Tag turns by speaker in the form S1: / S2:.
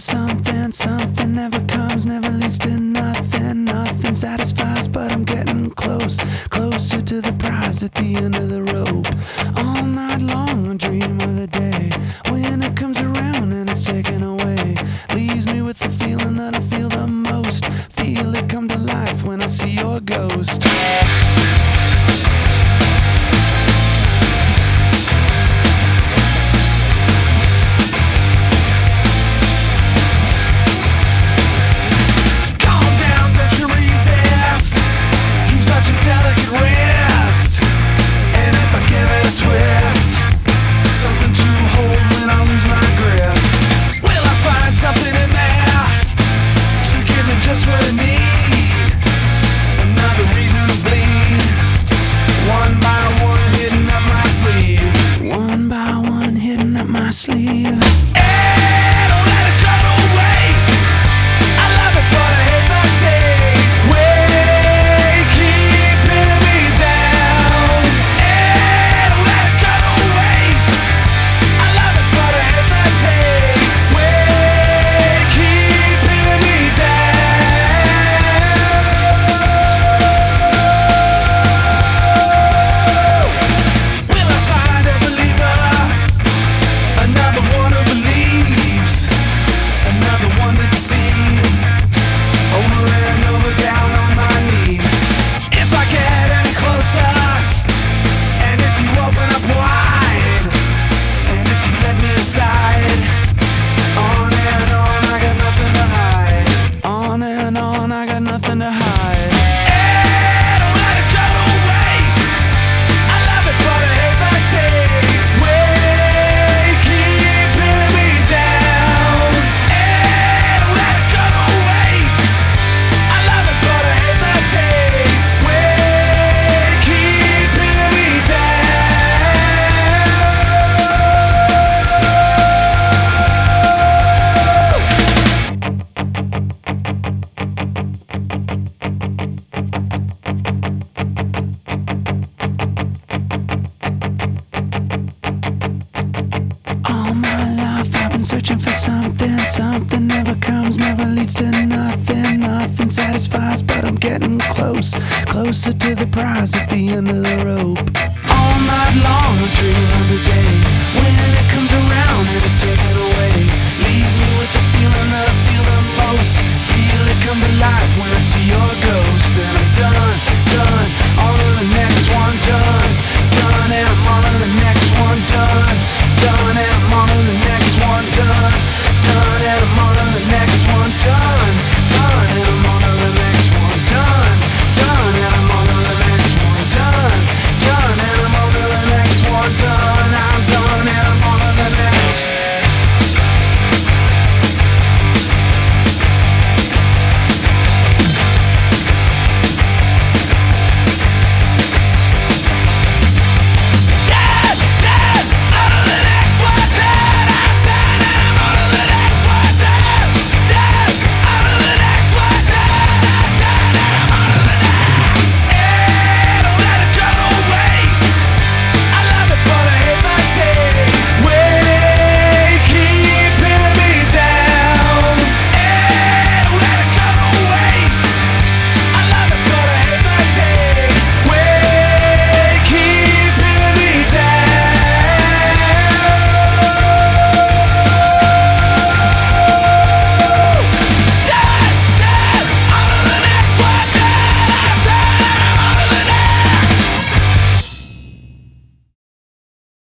S1: something, something never comes, never leads to nothing, nothing satisfies, but I'm getting close, closer to the prize at the end of the rope. All night long, I dream of the day when it comes around and it's taken away. Leaves me with the feeling that I feel the most. Feel it come to life when I see your ghost. Sleeve. Been searching for something. Something never comes, never leads to nothing. Nothing satisfies, but I'm getting close. Closer to the prize at the end of the rope. All night long I dream of the day when it comes around and it's taken away. Leaves me with the feeling that I feel the most. Feel it come to life when I see your ghost.